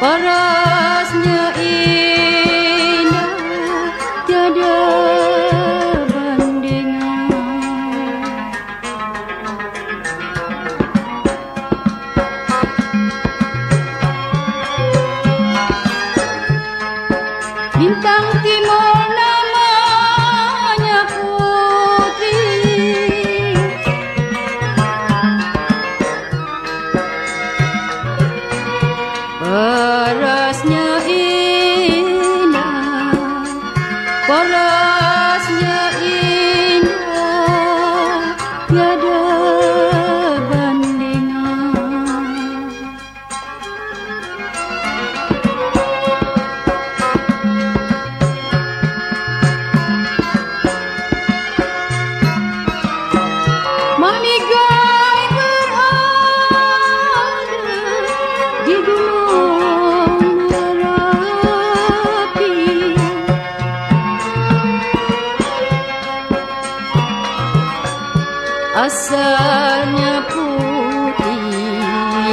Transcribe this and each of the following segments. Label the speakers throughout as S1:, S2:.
S1: para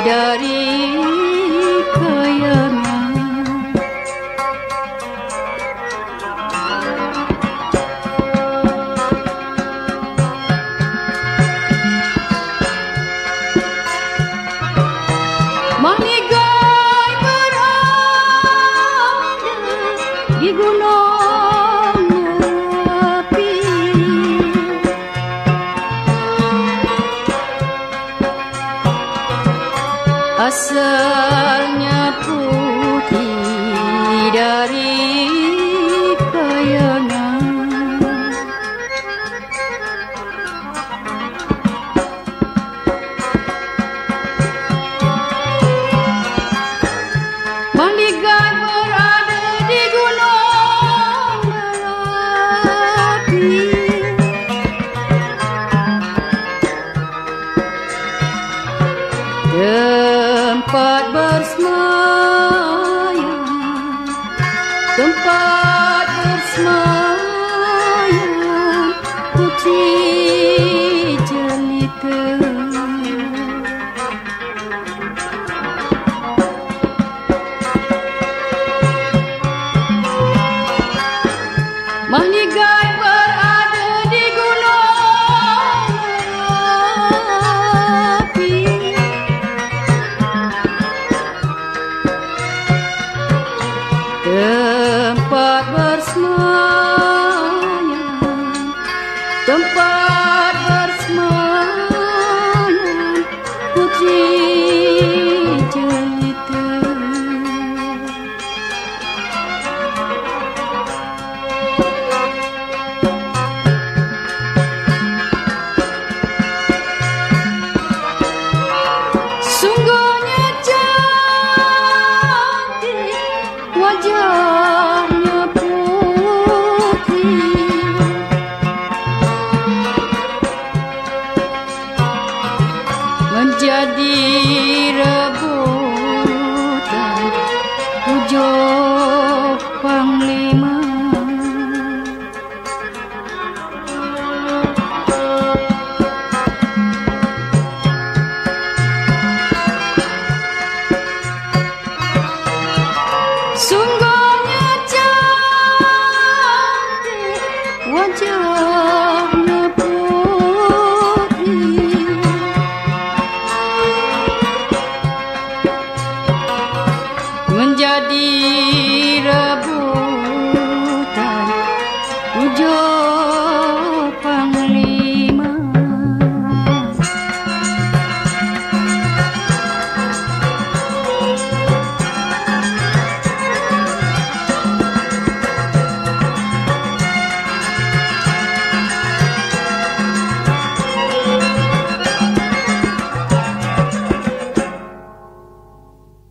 S1: dari kayangan Manigai berada di gunung Asalnya putih dari bersemayam Tempat bersemayam jelita Tempat bersemayam. Tempat bersemayam. Putri jelita. Sungguhnya cantik wajahnya jadi